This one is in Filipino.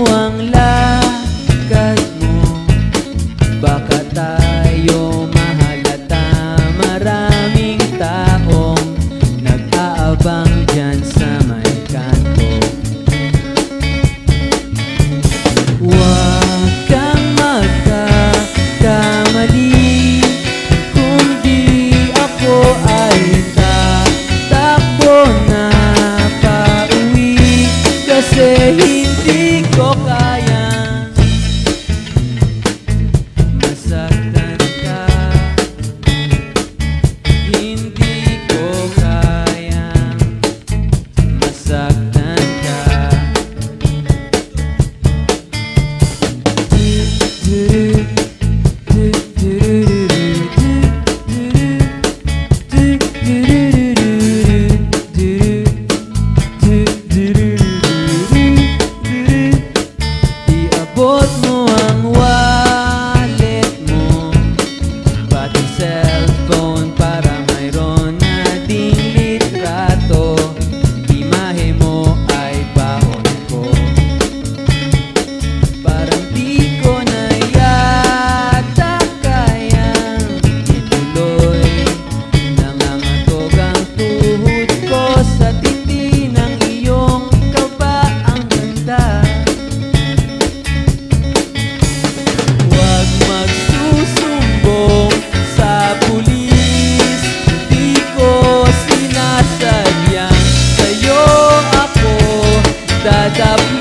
Ang lakad 我 up.